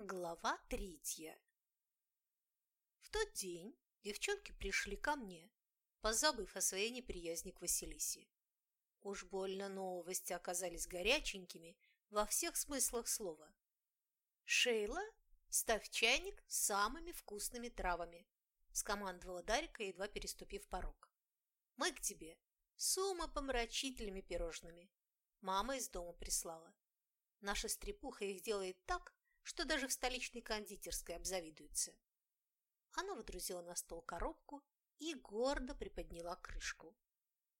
Глава третья В тот день девчонки пришли ко мне, позабыв о своей неприязни к Василисе. Уж больно новости оказались горяченькими во всех смыслах слова. «Шейла, ставь чайник с самыми вкусными травами», – скомандовала Дарька, едва переступив порог. «Мы к тебе с умопомрачительными пирожными. Мама из дома прислала. Наша стрепуха их делает так, что даже в столичной кондитерской обзавидуются. Она водрузила на стол коробку и гордо приподняла крышку.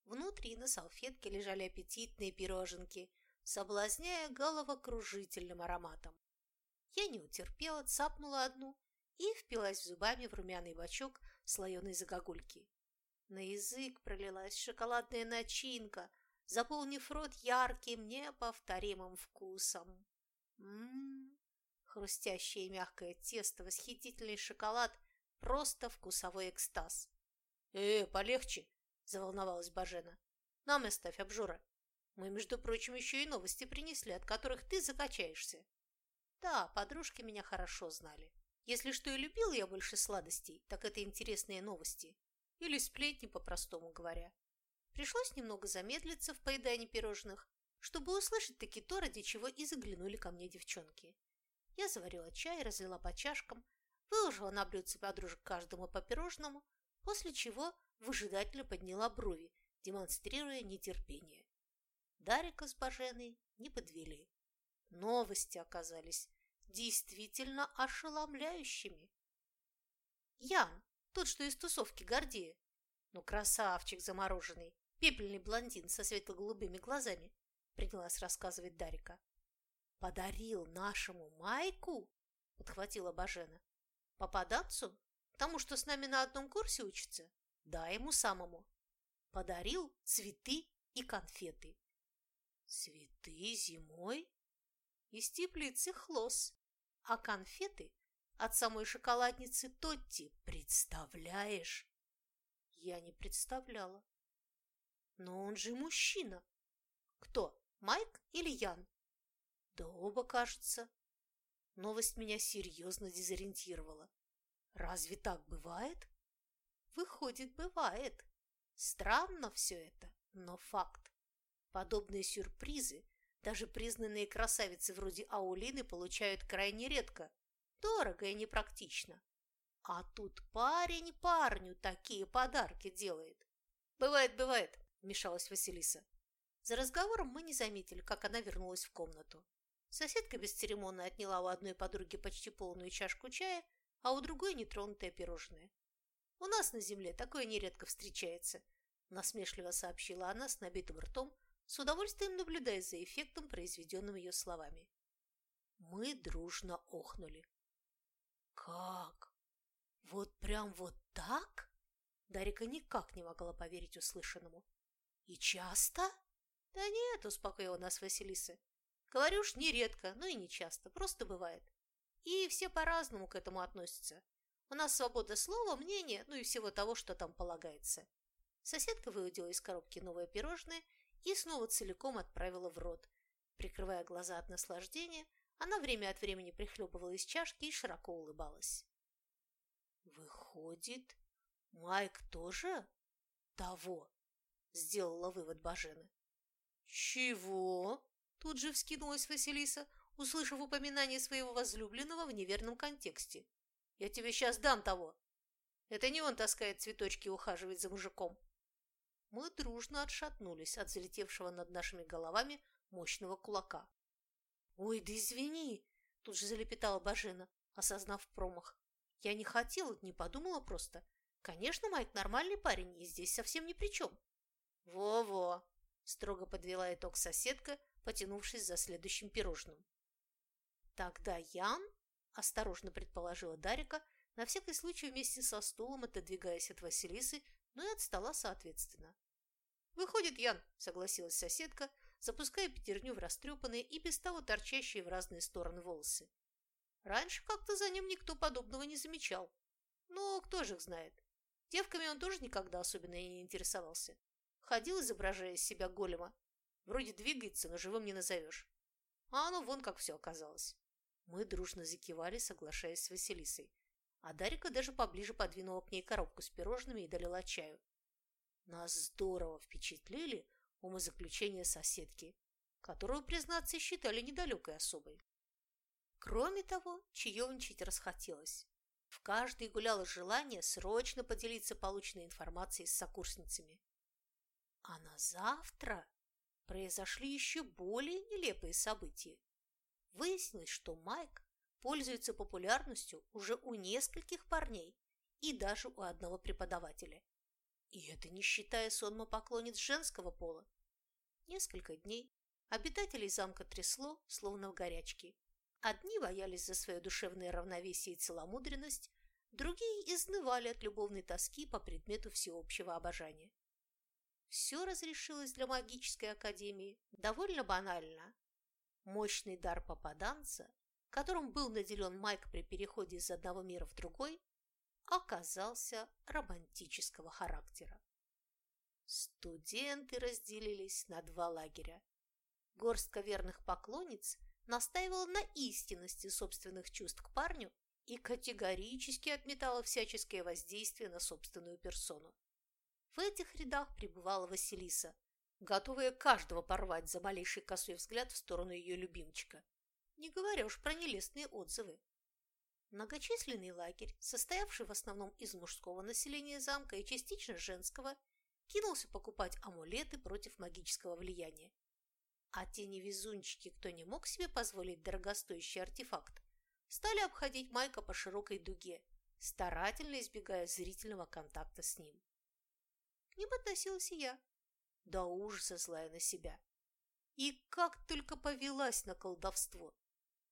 Внутри на салфетке лежали аппетитные пироженки, соблазняя головокружительным ароматом. Я не утерпела, цапнула одну и впилась зубами в румяный бачок слоеной загогульки. На язык пролилась шоколадная начинка, заполнив рот ярким, неповторимым вкусом. Ммм, Хрустящее и мягкое тесто, восхитительный шоколад – просто вкусовой экстаз. «Э, полегче!» – заволновалась Бажена. «Нам оставь, обжора. Мы, между прочим, еще и новости принесли, от которых ты закачаешься». Да, подружки меня хорошо знали. Если что и любил я больше сладостей, так это интересные новости. Или сплетни, по-простому говоря. Пришлось немного замедлиться в поедании пирожных, чтобы услышать таки то, ради чего и заглянули ко мне девчонки. Я заварила чай, разлила по чашкам, выложила на блюдце подружек каждому по пирожному, после чего выжидательно подняла брови, демонстрируя нетерпение. Дарика с Баженой не подвели. Новости оказались действительно ошеломляющими. Ян, тот, что из тусовки Гордея, ну, красавчик замороженный, пепельный блондин со светло-голубыми глазами, принялась рассказывать Дарика. «Подарил нашему Майку?» – подхватила Бажена. «Попаданцу? Тому, что с нами на одном курсе учится? Да, ему самому. Подарил цветы и конфеты». «Цветы зимой?» Из теплицы хлос, а конфеты от самой шоколадницы Тотти, представляешь? Я не представляла. Но он же мужчина. Кто, Майк или Ян? Да оба, кажется. Новость меня серьезно дезориентировала. Разве так бывает? Выходит, бывает. Странно все это, но факт. Подобные сюрпризы даже признанные красавицы вроде Аулины получают крайне редко. Дорого и непрактично. А тут парень парню такие подарки делает. «Бывает, бывает», – вмешалась Василиса. За разговором мы не заметили, как она вернулась в комнату. Соседка бесцеремонно отняла у одной подруги почти полную чашку чая, а у другой нетронутое пирожное. «У нас на земле такое нередко встречается», – насмешливо сообщила она с набитым ртом, с удовольствием наблюдая за эффектом, произведенным ее словами. Мы дружно охнули. «Как? Вот прям вот так?» Дарика никак не могла поверить услышанному. «И часто?» «Да нет», – успокоила нас Василиса. Говорю ж, нередко, но и не часто, просто бывает. И все по-разному к этому относятся. У нас свобода слова, мнения, ну и всего того, что там полагается. Соседка выудила из коробки новое пирожное и снова целиком отправила в рот. Прикрывая глаза от наслаждения, она время от времени прихлебывала из чашки и широко улыбалась. «Выходит, Майк тоже того?» – сделала вывод Бажена. «Чего?» Тут же вскинулась Василиса, услышав упоминание своего возлюбленного в неверном контексте. «Я тебе сейчас дам того!» «Это не он таскает цветочки и ухаживает за мужиком!» Мы дружно отшатнулись от залетевшего над нашими головами мощного кулака. «Ой, да извини!» – тут же залепетала Бажена, осознав промах. «Я не хотела, не подумала просто. Конечно, Майк нормальный парень, и здесь совсем ни при чем». «Во-во!» – строго подвела итог соседка, потянувшись за следующим пирожным. «Тогда Ян?» – осторожно предположила Дарика, на всякий случай вместе со стулом отодвигаясь от Василисы, но и от стола соответственно. «Выходит, Ян», – согласилась соседка, запуская пятерню в растрепанные и без того торчащие в разные стороны волосы. Раньше как-то за ним никто подобного не замечал. Но кто же их знает? Девками он тоже никогда особенно не интересовался. Ходил, изображая из себя голема, Вроде двигается, но живым не назовешь. А оно вон как все оказалось. Мы дружно закивали, соглашаясь с Василисой, а Дарика даже поближе подвинула к ней коробку с пирожными и долила чаю. Нас здорово впечатлили умозаключения соседки, которую, признаться, считали недалекой особой. Кроме того, чаевничать расхотелось. В каждой гуляло желание срочно поделиться полученной информацией с сокурсницами. А на завтра произошли еще более нелепые события. Выяснилось, что Майк пользуется популярностью уже у нескольких парней и даже у одного преподавателя. И это не считая сонма поклонниц женского пола. Несколько дней обитателей замка трясло, словно в горячке. Одни боялись за свое душевное равновесие и целомудренность, другие изнывали от любовной тоски по предмету всеобщего обожания. Все разрешилось для магической академии довольно банально. Мощный дар попаданца, которым был наделен Майк при переходе из одного мира в другой, оказался романтического характера. Студенты разделились на два лагеря. Горстка верных поклонниц настаивала на истинности собственных чувств к парню и категорически отметала всяческое воздействие на собственную персону. В этих рядах пребывала Василиса, готовая каждого порвать за малейший косой взгляд в сторону ее любимчика, не говоря уж про нелестные отзывы. Многочисленный лагерь, состоявший в основном из мужского населения замка и частично женского, кинулся покупать амулеты против магического влияния. А те невезунчики, кто не мог себе позволить дорогостоящий артефакт, стали обходить Майка по широкой дуге, старательно избегая зрительного контакта с ним. К ним относилась и я, до ужаса злая на себя. И как только повелась на колдовство,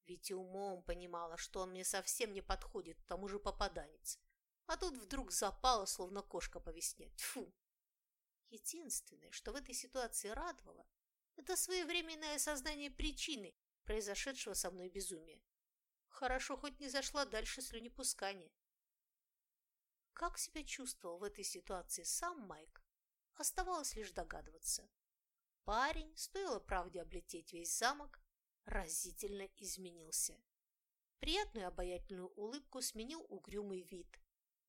ведь и умом понимала, что он мне совсем не подходит, к тому же попаданец. А тут вдруг запала, словно кошка по весне. Тьфу! Единственное, что в этой ситуации радовало, это своевременное осознание причины произошедшего со мной безумия. Хорошо, хоть не зашла дальше слюнепускания. Как себя чувствовал в этой ситуации сам Майк, оставалось лишь догадываться. Парень, стоило правде облететь весь замок, разительно изменился. Приятную обаятельную улыбку сменил угрюмый вид.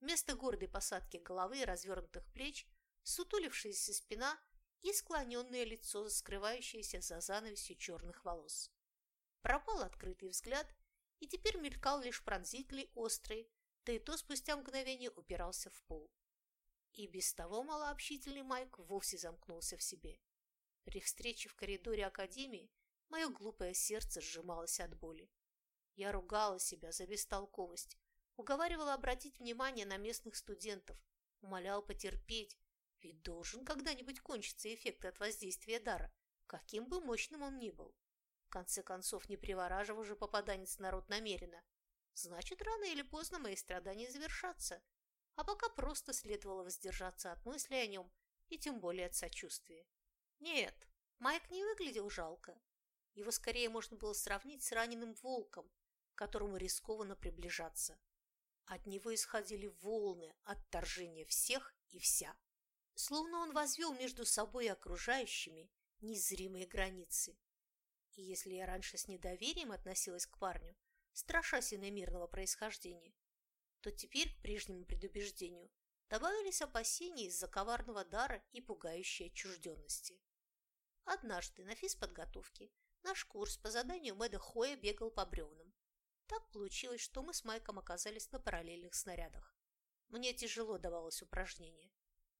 Вместо гордой посадки головы и развернутых плеч сутулившаяся спина и склоненное лицо, скрывающееся за занавесью черных волос. Пропал открытый взгляд, и теперь мелькал лишь пронзительный, острый, да и то спустя мгновение упирался в пол. И без того малообщительный Майк вовсе замкнулся в себе. При встрече в коридоре Академии Мое глупое сердце сжималось от боли. Я ругала себя за бестолковость, уговаривала обратить внимание на местных студентов, умолял потерпеть, ведь должен когда-нибудь кончиться эффект от воздействия дара, каким бы мощным он ни был. В конце концов, не привораживал же попаданец народ намеренно. Значит, рано или поздно мои страдания завершатся. А пока просто следовало воздержаться от мысли о нем и тем более от сочувствия. Нет, Майк не выглядел жалко. Его скорее можно было сравнить с раненым волком, к которому рискованно приближаться. От него исходили волны отторжения всех и вся. Словно он возвел между собой и окружающими незримые границы. И если я раньше с недоверием относилась к парню, страшась иномирного происхождения, то теперь к прежнему предубеждению добавились опасения из-за коварного дара и пугающей отчужденности. Однажды на физподготовке Наш курс по заданию Мэда Хоя бегал по бревнам. Так получилось, что мы с Майком оказались на параллельных снарядах. Мне тяжело давалось упражнение.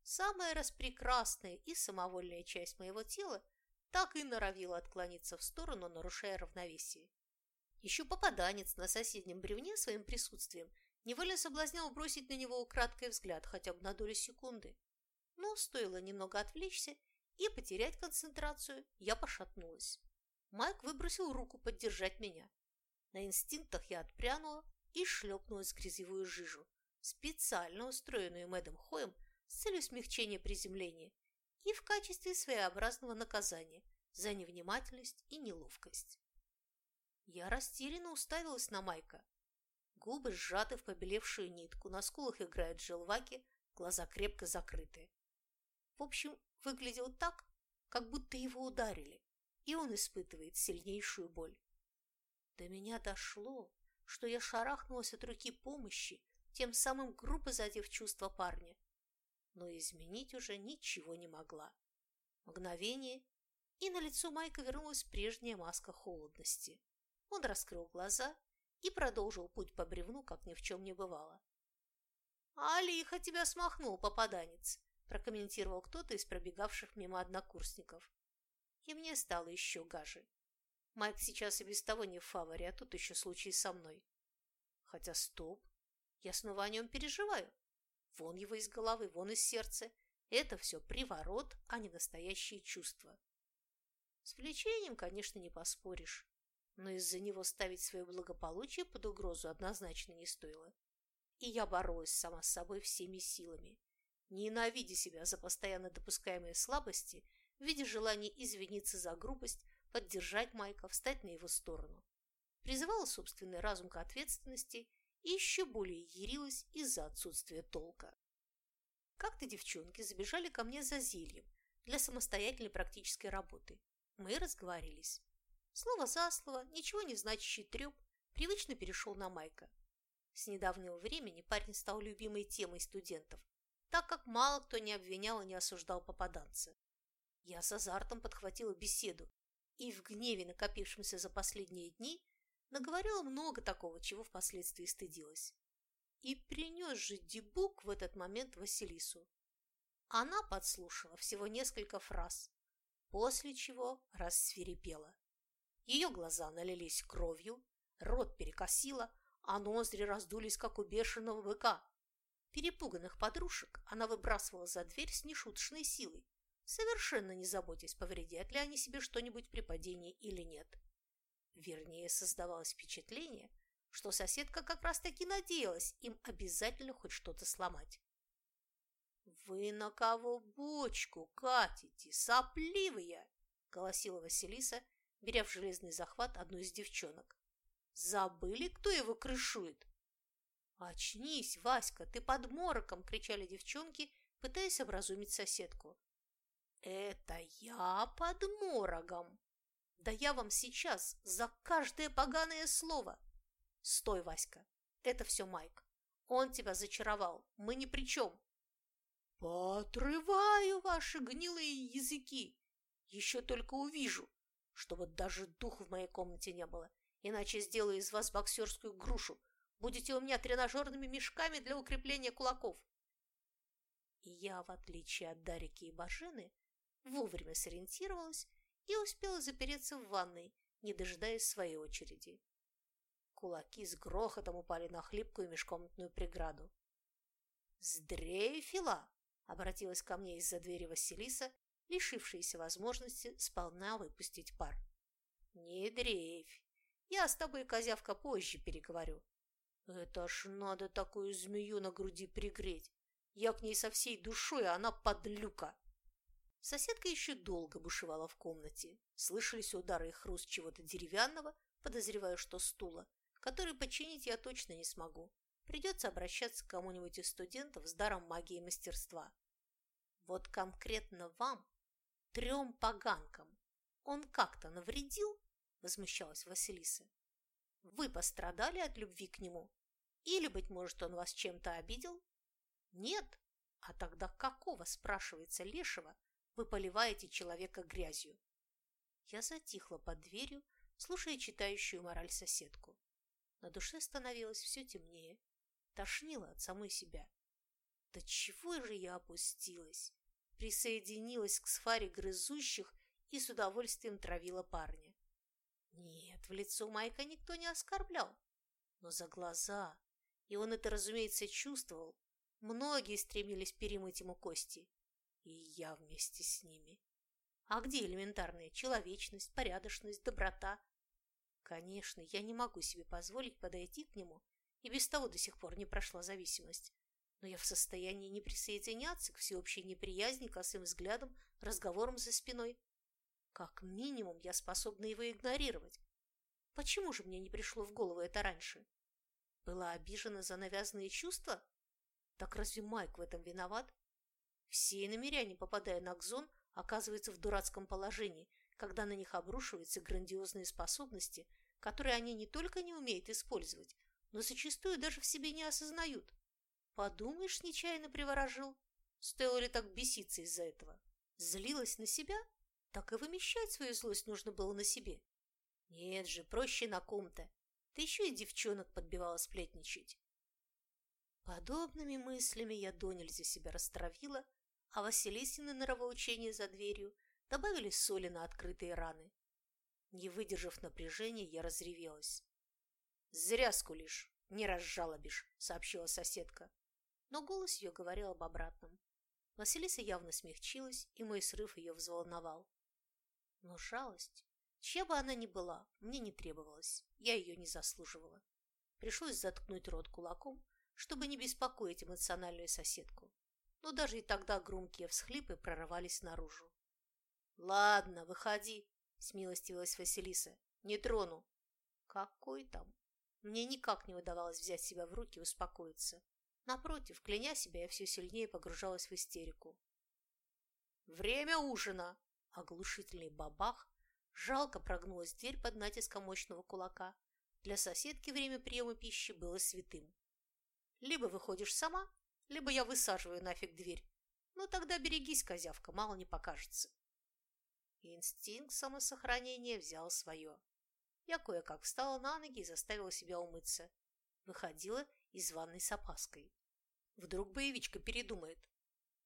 Самая распрекрасная и самовольная часть моего тела так и норовила отклониться в сторону, нарушая равновесие. Еще попаданец на соседнем бревне своим присутствием невольно соблазнял бросить на него украдкой взгляд хотя бы на долю секунды. Но стоило немного отвлечься и потерять концентрацию, я пошатнулась. Майк выбросил руку поддержать меня. На инстинктах я отпрянула и шлепнулась в грязевую жижу, специально устроенную Мэдом Хоем с целью смягчения приземления и в качестве своеобразного наказания за невнимательность и неловкость. Я растерянно уставилась на Майка. Губы сжаты в побелевшую нитку, на скулах играют желваки, глаза крепко закрыты. В общем, выглядел так, как будто его ударили и он испытывает сильнейшую боль. До меня дошло, что я шарахнулась от руки помощи, тем самым грубо задев чувства парня. Но изменить уже ничего не могла. Мгновение, и на лицо Майка вернулась прежняя маска холодности. Он раскрыл глаза и продолжил путь по бревну, как ни в чем не бывало. «А лихо тебя смахнул, попаданец!» прокомментировал кто-то из пробегавших мимо однокурсников. И мне стало еще гаже. Майк сейчас и без того не в фаворе, а тут еще случай со мной. Хотя стоп, я снова о нем переживаю. Вон его из головы, вон из сердца. Это все приворот, а не настоящие чувства. С влечением, конечно, не поспоришь, но из-за него ставить свое благополучие под угрозу однозначно не стоило. И я боролась сама с собой всеми силами, ненавидя себя за постоянно допускаемые слабости в виде желания извиниться за грубость, поддержать Майка, встать на его сторону. Призывала собственный разум к ответственности и еще более ярилась из-за отсутствия толка. Как-то девчонки забежали ко мне за зельем для самостоятельной практической работы. Мы разговорились. Слово за слово, ничего не значащий треп, привычно перешел на Майка. С недавнего времени парень стал любимой темой студентов, так как мало кто не обвинял и не осуждал попаданца. Я с азартом подхватила беседу и в гневе, накопившемся за последние дни, наговорила много такого, чего впоследствии стыдилась. И принес же Дебук в этот момент Василису. Она подслушала всего несколько фраз, после чего рассверепела. Ее глаза налились кровью, рот перекосило, а ноздри раздулись, как у бешеного быка. Перепуганных подружек она выбрасывала за дверь с нешуточной силой, совершенно не заботясь, повредят ли они себе что-нибудь при падении или нет. Вернее, создавалось впечатление, что соседка как раз-таки надеялась им обязательно хоть что-то сломать. «Вы на кого бочку катите, сопливые?» – голосила Василиса, беря в железный захват одну из девчонок. «Забыли, кто его крышует?» «Очнись, Васька, ты под мороком!» – кричали девчонки, пытаясь образумить соседку. «Это я под морогом!» Да я вам сейчас за каждое поганое слово. Стой, Васька, это все Майк. Он тебя зачаровал, мы ни при чем. Поотрываю ваши гнилые языки. Еще только увижу, чтобы даже дух в моей комнате не было, иначе сделаю из вас боксерскую грушу. Будете у меня тренажерными мешками для укрепления кулаков. Я, в отличие от Дарики и Бажины, вовремя сориентировалась и успела запереться в ванной, не дожидаясь своей очереди. Кулаки с грохотом упали на хлипкую межкомнатную преграду. «Сдрейфила!» — обратилась ко мне из-за двери Василиса, лишившаяся возможности сполна выпустить пар. «Не дрейфь! Я с тобой, козявка, позже переговорю. Это ж надо такую змею на груди пригреть! Я к ней со всей душой, а она подлюка!» Соседка еще долго бушевала в комнате. Слышались удары и хруст чего-то деревянного, подозреваю, что стула, который починить я точно не смогу. Придется обращаться к кому-нибудь из студентов с даром магии и мастерства. Вот конкретно вам, трем поганкам, он как-то навредил? Возмущалась Василиса. Вы пострадали от любви к нему? Или, быть может, он вас чем-то обидел? Нет. А тогда какого, спрашивается Лешего, вы поливаете человека грязью. Я затихла под дверью, слушая читающую мораль соседку. На душе становилось все темнее, тошнило от самой себя. Да чего же я опустилась? Присоединилась к сфаре грызущих и с удовольствием травила парня. Нет, в лицо Майка никто не оскорблял, но за глаза, и он это, разумеется, чувствовал, многие стремились перемыть ему кости и я вместе с ними. А где элементарная человечность, порядочность, доброта? Конечно, я не могу себе позволить подойти к нему, и без того до сих пор не прошла зависимость. Но я в состоянии не присоединяться к всеобщей неприязни, косым взглядом, разговорам за спиной. Как минимум, я способна его игнорировать. Почему же мне не пришло в голову это раньше? Была обижена за навязанные чувства? Так разве Майк в этом виноват? Все иномеряне, попадая на Акзон, оказываются в дурацком положении, когда на них обрушиваются грандиозные способности, которые они не только не умеют использовать, но зачастую даже в себе не осознают. Подумаешь, нечаянно приворожил. Стоило ли так беситься из-за этого? Злилась на себя? Так и вымещать свою злость нужно было на себе. Нет же, проще на ком-то. Ты еще и девчонок подбивала сплетничать. Подобными мыслями я до нельзя себя растравила, а Василисины норовоучения за дверью добавили соли на открытые раны. Не выдержав напряжения, я разревелась. «Зря скулишь, не разжалобишь», — сообщила соседка. Но голос ее говорил об обратном. Василиса явно смягчилась, и мой срыв ее взволновал. Но жалость, чья бы она ни была, мне не требовалась, я ее не заслуживала. Пришлось заткнуть рот кулаком, чтобы не беспокоить эмоциональную соседку. Но даже и тогда громкие всхлипы прорывались наружу. «Ладно, выходи», – смилостивилась Василиса. «Не трону». «Какой там?» Мне никак не удавалось взять себя в руки и успокоиться. Напротив, кляня себя, я все сильнее погружалась в истерику. «Время ужина!» Оглушительный бабах. Жалко прогнулась дверь под натиском мощного кулака. Для соседки время приема пищи было святым. Либо выходишь сама, либо я высаживаю нафиг дверь. Ну тогда берегись, козявка, мало не покажется. Инстинкт самосохранения взял свое. Я кое-как встала на ноги и заставила себя умыться. Выходила из ванной с опаской. Вдруг боевичка передумает.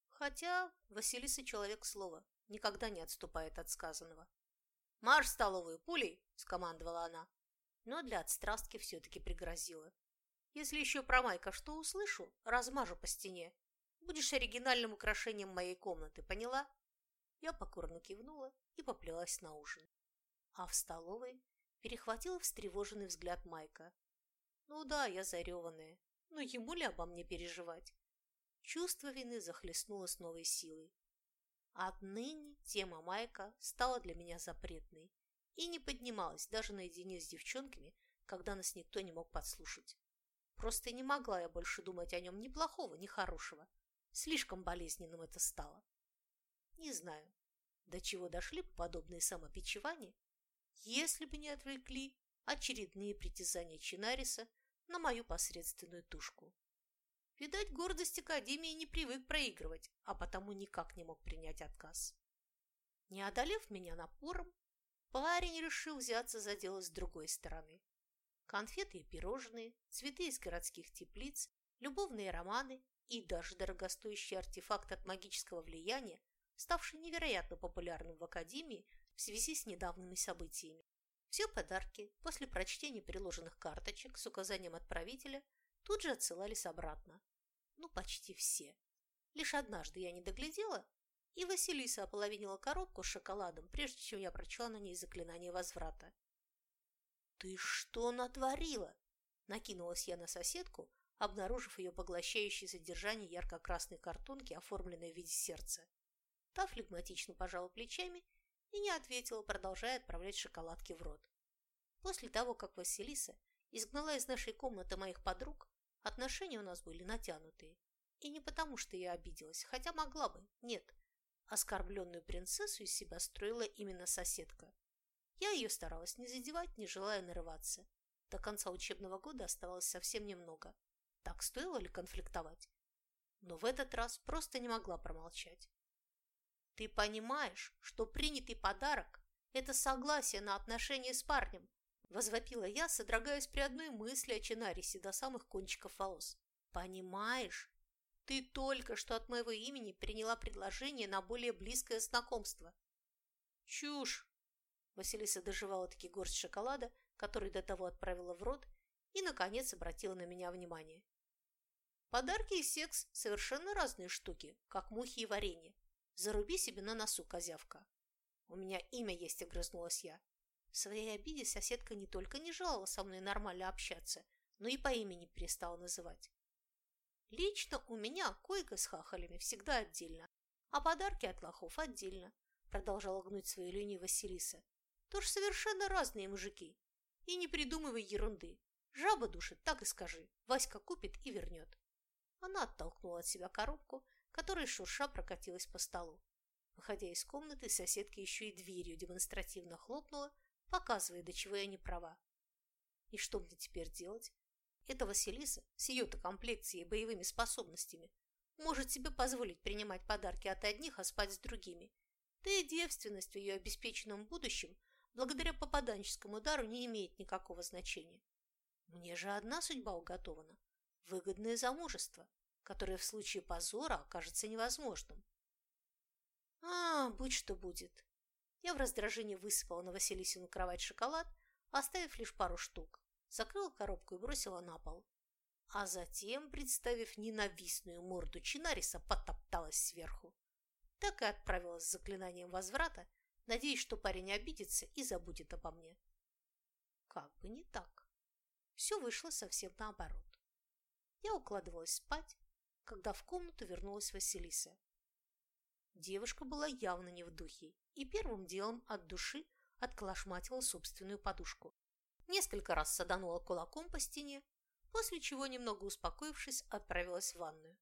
Хотя Василиса человек слова, никогда не отступает от сказанного. «Марш в столовую, пулей!» – скомандовала она. Но для отстрастки все-таки пригрозила. «Если еще про Майка что услышу, размажу по стене. Будешь оригинальным украшением моей комнаты, поняла?» Я покорно кивнула и поплелась на ужин. А в столовой перехватила встревоженный взгляд Майка. Ну да, я зареванная, но ему ли обо мне переживать? Чувство вины захлестнуло с новой силой. Отныне тема Майка стала для меня запретной и не поднималась даже наедине с девчонками, когда нас никто не мог подслушать. Просто не могла я больше думать о нем ни плохого, ни хорошего. Слишком болезненным это стало. Не знаю, до чего дошли подобные самопечевания, если бы не отвлекли очередные притязания Чинариса на мою посредственную тушку. Видать, гордость Академии не привык проигрывать, а потому никак не мог принять отказ. Не одолев меня напором, парень решил взяться за дело с другой стороны. Конфеты и пирожные, цветы из городских теплиц, любовные романы и даже дорогостоящий артефакт от магического влияния, ставший невероятно популярным в Академии в связи с недавними событиями. Все подарки после прочтения приложенных карточек с указанием отправителя тут же отсылались обратно. Ну, почти все. Лишь однажды я не доглядела, и Василиса ополовинила коробку с шоколадом, прежде чем я прочла на ней заклинание возврата. «Ты что натворила?» – накинулась я на соседку, обнаружив ее поглощающее содержание ярко-красной картонки, оформленной в виде сердца. Та флегматично пожала плечами и не ответила, продолжая отправлять шоколадки в рот. После того, как Василиса изгнала из нашей комнаты моих подруг, отношения у нас были натянутые. И не потому, что я обиделась, хотя могла бы, нет. Оскорбленную принцессу из себя строила именно соседка. Я ее старалась не задевать, не желая нарываться. До конца учебного года оставалось совсем немного. Так стоило ли конфликтовать? Но в этот раз просто не могла промолчать. Ты понимаешь, что принятый подарок – это согласие на отношения с парнем, Возвопила я, содрогаясь при одной мысли о Чинарисе до самых кончиков волос. Понимаешь? Ты только что от моего имени приняла предложение на более близкое знакомство. Чушь! Василиса доживала таки горсть шоколада, который до того отправила в рот, и, наконец, обратила на меня внимание. Подарки и секс – совершенно разные штуки, как мухи и варенье. Заруби себе на носу, козявка. У меня имя есть, огрызнулась я. В своей обиде соседка не только не желала со мной нормально общаться, но и по имени перестала называть. Лично у меня койка с хахалями всегда отдельно, а подарки от лохов отдельно, продолжала гнуть свою линию Василиса. Тоже совершенно разные мужики. И не придумывай ерунды. Жаба душит, так и скажи. Васька купит и вернет. Она оттолкнула от себя коробку, которая шурша прокатилась по столу. Выходя из комнаты, соседка еще и дверью демонстративно хлопнула, показывая, до чего я не права. И что мне теперь делать? Эта Василиса с ее-то комплекцией и боевыми способностями может себе позволить принимать подарки от одних, а спать с другими. Да и девственность в ее обеспеченном будущем благодаря попаданческому удару не имеет никакого значения. Мне же одна судьба уготована – выгодное замужество, которое в случае позора окажется невозможным. А, будь что будет. Я в раздражении высыпала на Василисину кровать шоколад, оставив лишь пару штук, закрыла коробку и бросила на пол. А затем, представив ненавистную морду Чинариса, потопталась сверху. Так и отправилась с заклинанием возврата, надеясь, что парень обидится и забудет обо мне. Как бы не так. Все вышло совсем наоборот. Я укладывалась спать, когда в комнату вернулась Василиса. Девушка была явно не в духе и первым делом от души отколошматила собственную подушку. Несколько раз саданула кулаком по стене, после чего, немного успокоившись, отправилась в ванную.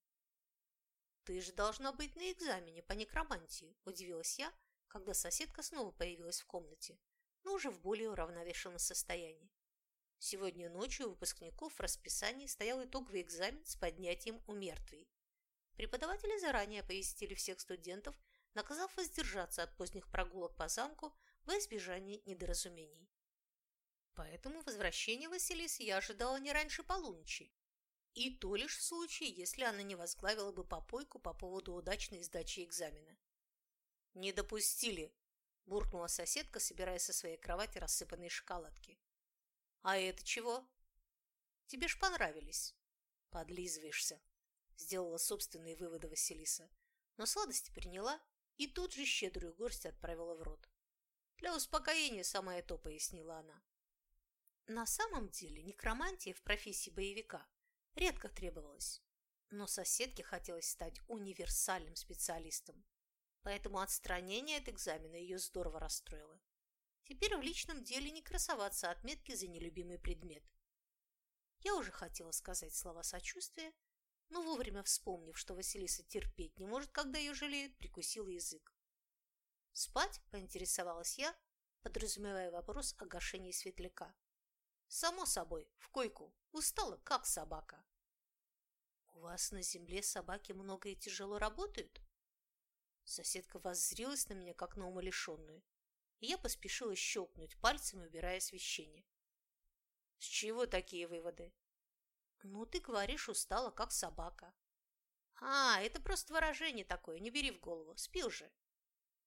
«Ты же должна быть на экзамене по некромантии», – удивилась я, когда соседка снова появилась в комнате, но уже в более уравновешенном состоянии. Сегодня ночью у выпускников в расписании стоял итоговый экзамен с поднятием у мертвей. Преподаватели заранее оповестили всех студентов, наказав воздержаться от поздних прогулок по замку во избежание недоразумений. Поэтому возвращение Василисы я ожидала не раньше полуночи. И то лишь в случае, если она не возглавила бы попойку по поводу удачной сдачи экзамена. «Не допустили!» – буркнула соседка, собирая со своей кровати рассыпанные шоколадки. «А это чего?» «Тебе ж понравились». «Подлизываешься», – сделала собственные выводы Василиса. Но сладости приняла и тут же щедрую горсть отправила в рот. «Для успокоения самое то», – пояснила она. На самом деле некромантия в профессии боевика редко требовалась, но соседке хотелось стать универсальным специалистом, поэтому отстранение от экзамена ее здорово расстроило. Теперь в личном деле не красоваться отметки за нелюбимый предмет. Я уже хотела сказать слова сочувствия, но вовремя вспомнив, что Василиса терпеть не может, когда ее жалеют, прикусила язык. «Спать?» – поинтересовалась я, подразумевая вопрос о гашении светляка. «Само собой, в койку. Устала, как собака». «У вас на земле собаки много и тяжело работают?» Соседка воззрилась на меня, как на умалишенную, и я поспешила щелкнуть пальцами, убирая освещение. «С чего такие выводы?» «Ну, ты говоришь, устала, как собака». «А, это просто выражение такое, не бери в голову, спил же».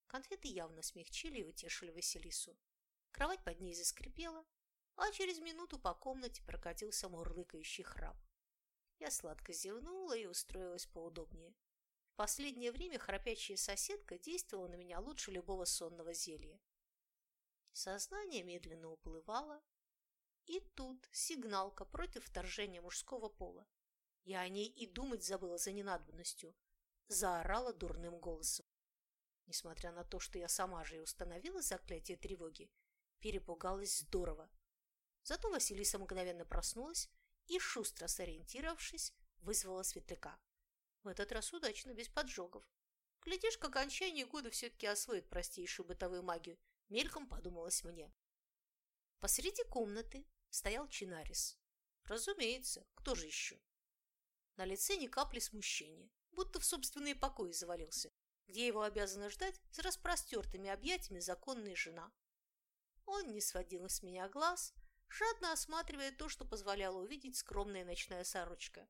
Конфеты явно смягчили и утешили Василису. Кровать под ней заскрипела, а через минуту по комнате прокатился мурлыкающий храп. Я сладко зевнула и устроилась поудобнее. В последнее время храпящая соседка действовала на меня лучше любого сонного зелья. Сознание медленно уплывало, и тут сигналка против вторжения мужского пола. Я о ней и думать забыла за ненадобностью. Заорала дурным голосом. Несмотря на то, что я сама же и установила заклятие тревоги, перепугалась здорово. Зато Василиса мгновенно проснулась и, шустро сориентировавшись, вызвала светляка. В этот раз удачно, без поджогов. Глядишь, к окончанию года все-таки освоит простейшую бытовую магию – Мельком подумалось мне. Посреди комнаты стоял Чинарис. Разумеется, кто же еще? На лице ни капли смущения, будто в собственные покои завалился, где его обязана ждать с распростертыми объятиями законная жена. Он не сводил с меня глаз, жадно осматривая то, что позволяло увидеть скромная ночная сорочка.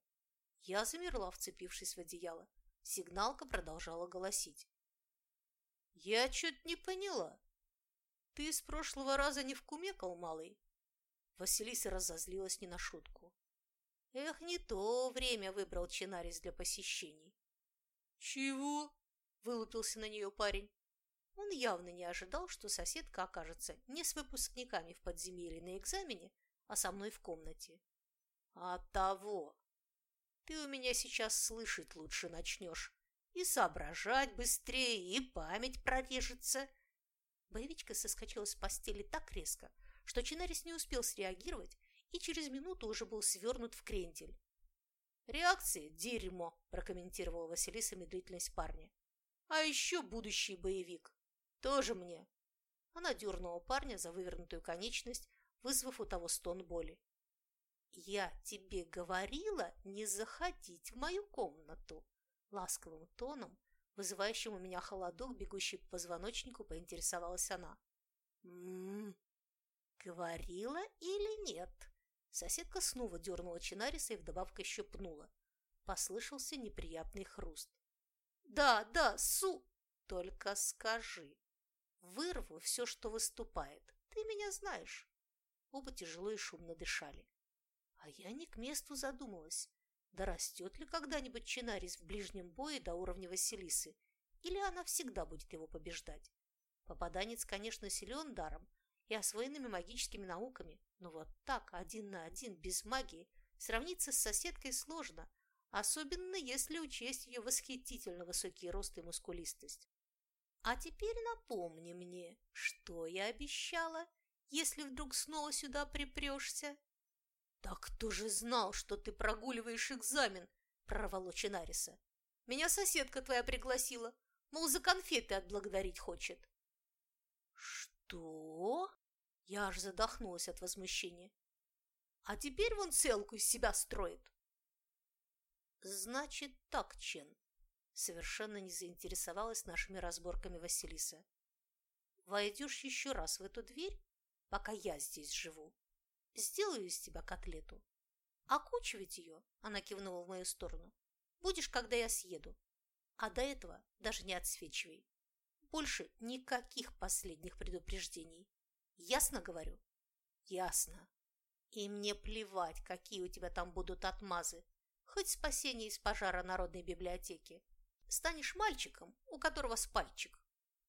Я замерла, вцепившись в одеяло. Сигналка продолжала голосить. «Я чё-то не поняла. «Ты с прошлого раза не вкумекал, малый?» Василиса разозлилась не на шутку. Эх, не то время выбрал Чинарис для посещений. «Чего?» – вылупился на нее парень. Он явно не ожидал, что соседка окажется не с выпускниками в подземелье на экзамене, а со мной в комнате. «А того! Ты у меня сейчас слышать лучше начнешь, и соображать быстрее, и память прорежется, Боевичка соскочила с постели так резко, что Чинарис не успел среагировать и через минуту уже был свернут в крендель. «Реакции – дерьмо», – прокомментировала Василиса медлительность парня. «А еще будущий боевик. Тоже мне». Она дернула парня за вывернутую конечность, вызвав у того стон боли. «Я тебе говорила не заходить в мою комнату!» Ласковым тоном, вызывающим у меня холодок, бегущий по позвоночнику, поинтересовалась она. «М-м, говорила или нет?» Соседка снова дернула Чинариса и вдобавок еще пнула. Послышался неприятный хруст. «Да, да, Су! Только скажи, вырву все, что выступает. Ты меня знаешь!» Оба тяжело и шумно дышали. А я не к месту задумалась. Да растет ли когда-нибудь Чинарис в ближнем бое до уровня Василисы? Или она всегда будет его побеждать? Попаданец, конечно, силен даром и освоенными магическими науками, но вот так, один на один, без магии, сравниться с соседкой сложно, особенно если учесть ее восхитительно высокий рост и мускулистость. А теперь напомни мне, что я обещала, если вдруг снова сюда припрешься. «Да кто же знал, что ты прогуливаешь экзамен?» – прорвало Чинариса. «Меня соседка твоя пригласила, мол, за конфеты отблагодарить хочет». «Что?» – я аж задохнулась от возмущения. «А теперь вон целку из себя строит». «Значит так, Чен», – совершенно не заинтересовалась нашими разборками Василиса. «Войдешь еще раз в эту дверь, пока я здесь живу, Сделаю из тебя котлету. Окучивать ее, она кивнула в мою сторону, будешь, когда я съеду. А до этого даже не отсвечивай. Больше никаких последних предупреждений. Ясно говорю? Ясно. И мне плевать, какие у тебя там будут отмазы. Хоть спасение из пожара Народной библиотеки. Станешь мальчиком, у которого спальчик.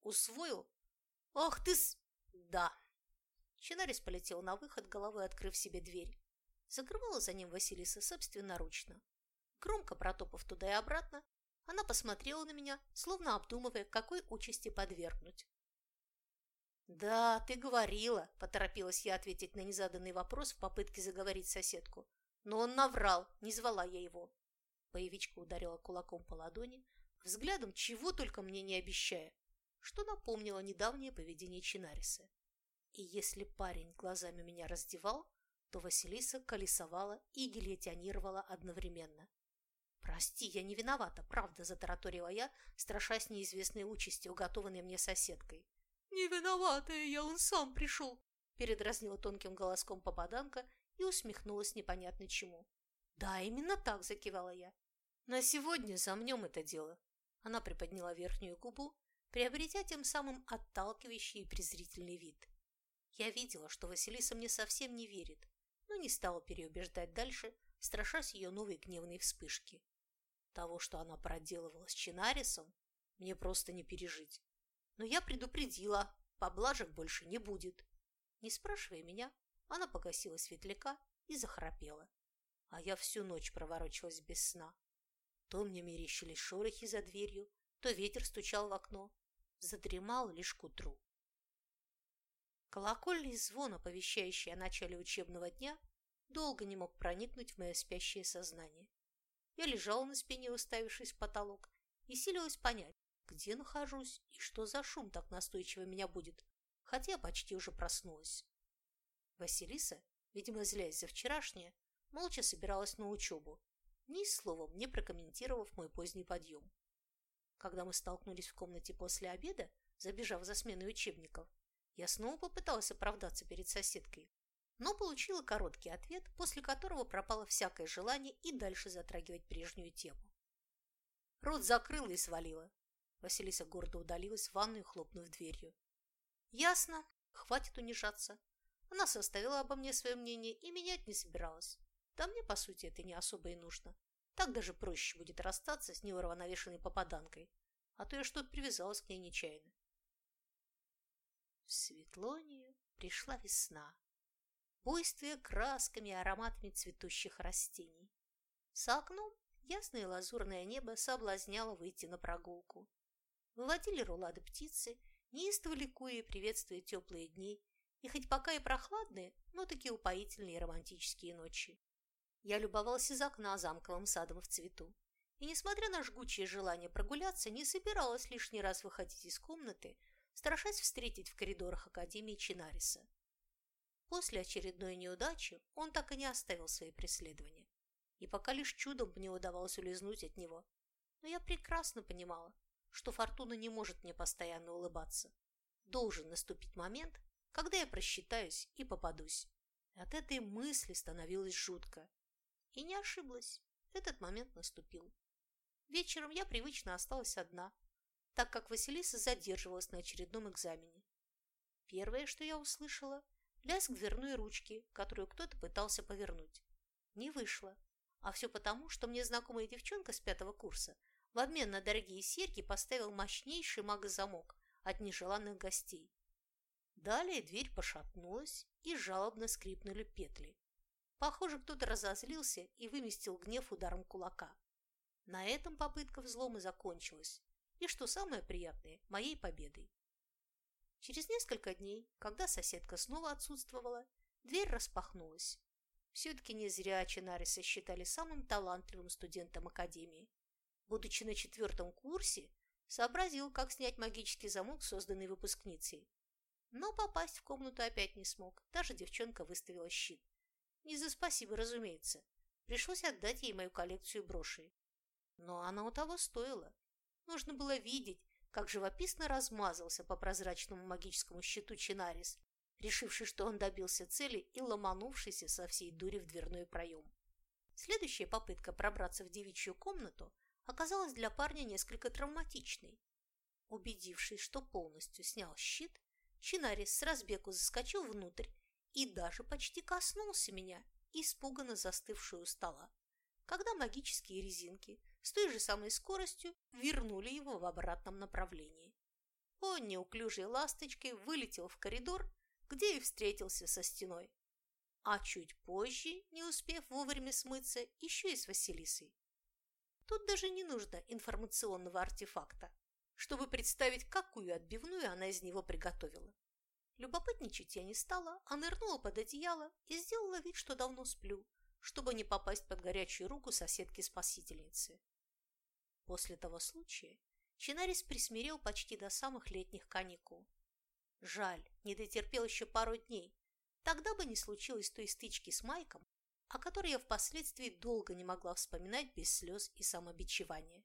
Усвоил? Ах ты с... Да. Чинарис полетел на выход, головой открыв себе дверь. Закрывала за ним Василиса собственноручно. Громко протопав туда и обратно, она посмотрела на меня, словно обдумывая, какой участи подвергнуть. «Да, ты говорила», – поторопилась я ответить на незаданный вопрос в попытке заговорить соседку. «Но он наврал, не звала я его». Боевичка ударила кулаком по ладони, взглядом чего только мне не обещая, что напомнило недавнее поведение Чинариса. И если парень глазами меня раздевал, то Василиса колесовала и гильотинировала одновременно. «Прости, я не виновата, правда», – затараторила я, страшась неизвестной участи, уготованной мне соседкой. «Не виноватая я, он сам пришел», – передразнила тонким голоском попаданка и усмехнулась непонятно чему. «Да, именно так», – закивала я. «На сегодня замнем это дело». Она приподняла верхнюю губу, приобретя тем самым отталкивающий и презрительный вид. Я видела, что Василиса мне совсем не верит, но не стала переубеждать дальше, страшась ее новой гневной вспышки. Того, что она проделывала с Чинарисом, мне просто не пережить. Но я предупредила, поблажек больше не будет. Не спрашивая меня, она погасила светляка и захрапела. А я всю ночь проворочилась без сна. То мне мерещились шорохи за дверью, то ветер стучал в окно. Задремал лишь к утру. Колокольный звон, оповещающий о начале учебного дня, долго не мог проникнуть в мое спящее сознание. Я лежала на спине, уставившись в потолок, и силилась понять, где нахожусь и что за шум так настойчиво меня будет, хотя почти уже проснулась. Василиса, видимо, злясь за вчерашнее, молча собиралась на учебу, ни словом не прокомментировав мой поздний подъем. Когда мы столкнулись в комнате после обеда, забежав за сменой учебников, я снова попыталась оправдаться перед соседкой, но получила короткий ответ, после которого пропало всякое желание и дальше затрагивать прежнюю тему. Рот закрыла и свалила. Василиса гордо удалилась в ванную, хлопнув дверью. «Ясно, хватит унижаться. Она составила обо мне свое мнение и менять не собиралась. Да мне, по сути, это не особо и нужно. Так даже проще будет расстаться с неуравновешенной попаданкой, а то я что-то привязалась к ней нечаянно. В Светлонию пришла весна, буйствуя красками и ароматами цветущих растений. За окном ясное лазурное небо соблазняло выйти на прогулку. Выводили рулады птицы, неистово ликуя и приветствуя теплые дни, и хоть пока и прохладные, но такие упоительные романтические ночи. Я любовался из окна замковым садом в цвету, и, несмотря на жгучее желание прогуляться, не собиралась лишний раз выходить из комнаты, страшась встретить в коридорах Академии Чинариса. После очередной неудачи он так и не оставил свои преследования. И пока лишь чудом мне удавалось улизнуть от него. Но я прекрасно понимала, что фортуна не может мне постоянно улыбаться. Должен наступить момент, когда я просчитаюсь и попадусь. От этой мысли становилось жутко. И не ошиблась. Этот момент наступил. Вечером я привычно осталась одна, так как Василиса задерживалась на очередном экзамене. Первое, что я услышала – лязг дверной ручки, которую кто-то пытался повернуть. Не вышло. А все потому, что мне знакомая девчонка с пятого курса в обмен на дорогие серьги поставил мощнейший магозамок от нежеланных гостей. Далее дверь пошатнулась и жалобно скрипнули петли. Похоже, кто-то разозлился и выместил гнев ударом кулака. На этом попытка взлома закончилась, и, что самое приятное, моей победой. Через несколько дней, когда соседка снова отсутствовала, дверь распахнулась. Все-таки не зря Чинариса считали самым талантливым студентом Академии. Будучи на четвертом курсе, сообразил, как снять магический замок, созданный выпускницей. Но попасть в комнату опять не смог, даже девчонка выставила щит. Не за спасибо, разумеется. Пришлось отдать ей мою коллекцию брошей. Но она у того стоила. Нужно было видеть, как живописно размазался по прозрачному магическому щиту Чинарис, решивший, что он добился цели и ломанувшийся со всей дури в дверной проем. Следующая попытка пробраться в девичью комнату оказалась для парня несколько травматичной. Убедившись, что полностью снял щит, Чинарис с разбегу заскочил внутрь и даже почти коснулся меня, испуганно застывшую у стола, когда магические резинки с той же самой скоростью вернули его в обратном направлении. Он неуклюжей ласточкой вылетел в коридор, где и встретился со стеной. А чуть позже, не успев вовремя смыться, еще и с Василисой. Тут даже не нужно информационного артефакта, чтобы представить, какую отбивную она из него приготовила. Любопытничать я не стала, а нырнула под одеяло и сделала вид, что давно сплю, чтобы не попасть под горячую руку соседки-спасительницы. После того случая Чинарис присмирел почти до самых летних каникул. Жаль, не дотерпел еще пару дней. Тогда бы не случилось той стычки с Майком, о которой я впоследствии долго не могла вспоминать без слез и самобичевания.